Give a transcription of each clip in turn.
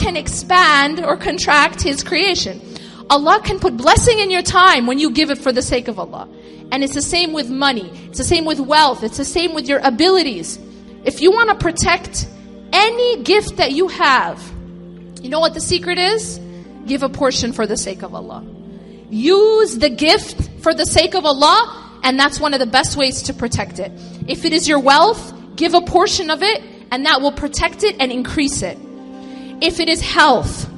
can expand or contract His creation. Allah can put blessing in your time when you give it for the sake of Allah. And it's the same with money. It's the same with wealth. It's the same with your abilities. If you want to protect any gift that you have, you know what the secret is? Give a portion for the sake of Allah. Use the gift for the sake of Allah, and that's one of the best ways to protect it. If it is your wealth, give a portion of it, and that will protect it and increase it. If it is health,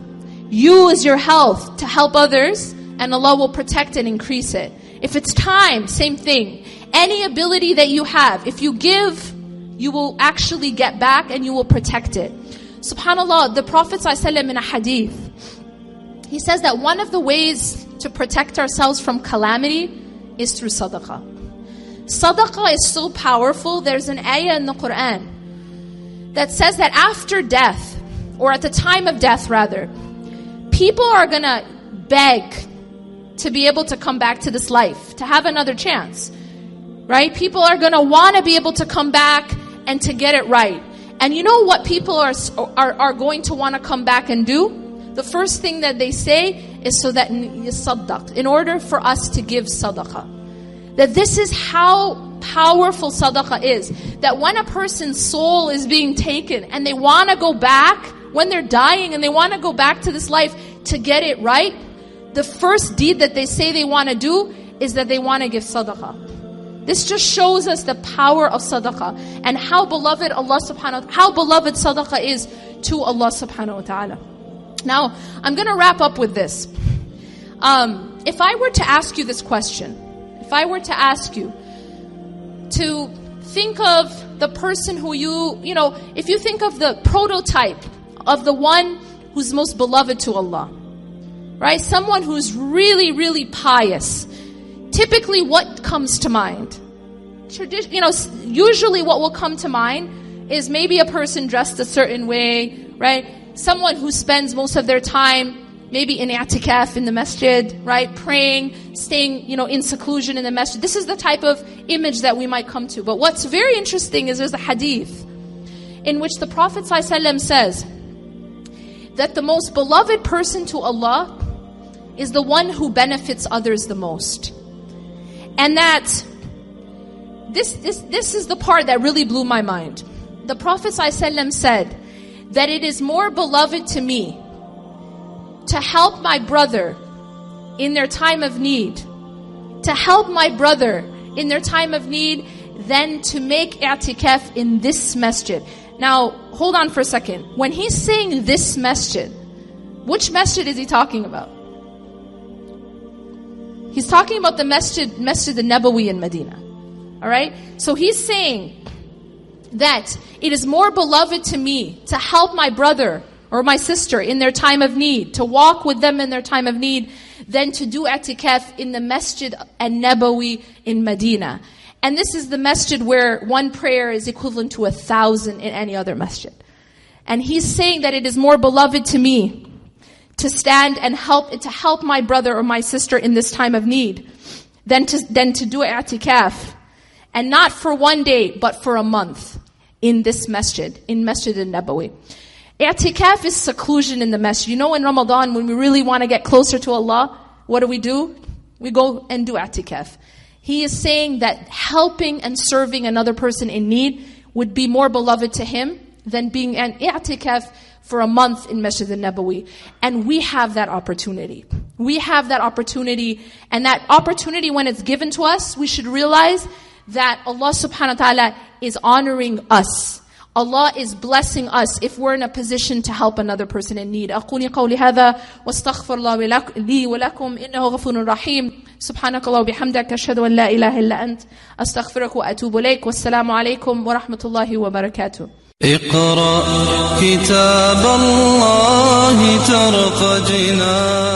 use your health to help others, and Allah will protect and increase it. If it's time, same thing. Any ability that you have, if you give, you will actually get back and you will protect it. Subhanallah, the Prophet ﷺ in a hadith, he says that one of the ways to protect ourselves from calamity is through sadaqah. Sadaqah is so powerful. There's an ayah in the Quran that says that after death, or at the time of death rather, people are gonna beg to be able to come back to this life, to have another chance. Right? People are gonna wanna be able to come back and to get it right. And you know what people are, are, are going to wanna come back and do? The first thing that they say is so that yasaddaq, in order for us to give sadaqah. That this is how powerful sadaqah is. That when a person's soul is being taken and they want to go back, when they're dying and they want to go back to this life to get it right, the first deed that they say they want to do is that they want to give sadaqah. This just shows us the power of sadaqah and how beloved Allah subhanahu how beloved sadaqah is to Allah subhanahu wa ta'ala. Now, I'm going to wrap up with this. Um, if I were to ask you this question, if I were to ask you to think of the person who you, you know, if you think of the prototype of the one who's most beloved to Allah, right? Someone who's really, really pious. Typically, what comes to mind? Tradi- you know, usually what will come to mind is maybe a person dressed a certain way, right? Someone who spends most of their time maybe in i'tikaf in the masjid, right? Praying, staying, you know, in seclusion in the masjid. This is the type of image that we might come to. But what's very interesting is there's a hadith in which the Prophet ﷺ says that the most beloved person to Allah is the one who benefits others the most. And that this, this, this is the part that really blew my mind. The Prophet ﷺ said that it is more beloved to me to help my brother in their time of need, to help my brother in their time of need, than to make i'tikaf in this masjid. Now, hold on for a second. When he's saying this masjid, which masjid is he talking about? He's talking about the masjid, Masjid al-Nabawi in Medina. Alright? So he's saying that it is more beloved to me to help my brother or my sister in their time of need, to walk with them in their time of need, than to do i'tikaf in the Masjid al-Nabawi in Medina. And this is the masjid where one prayer is equivalent to a thousand in any other masjid. And he's saying that it is more beloved to me to stand and help, to help my brother or my sister in this time of need than to, than to do i'tikaf. And not for one day, but for a month in this masjid, in Masjid al-Nabawi. I'tikaf is seclusion in the masjid. You know in Ramadan when we really want to get closer to Allah, what do we do? We go and do i'tikaf. He is saying that helping and serving another person in need would be more beloved to him than being an i'tikaf for a month in Masjid al-Nabawi. And we have that opportunity. We have that opportunity. And that opportunity, when it's given to us, we should realize that Allah subhanahu wa ta'ala is honoring us. Allah is blessing us if we're in a position to help another person in need. أقول قولي هذا واستغفر الله لي ولكم إنه غفور رحيم سبحانك الله وبحمدك أشهد أن لا إله إلا أنت أستغفرك وأتوب إليك والسلام عليكم ورحمة الله وبركاته اقرأ كتاب الله ترق جنان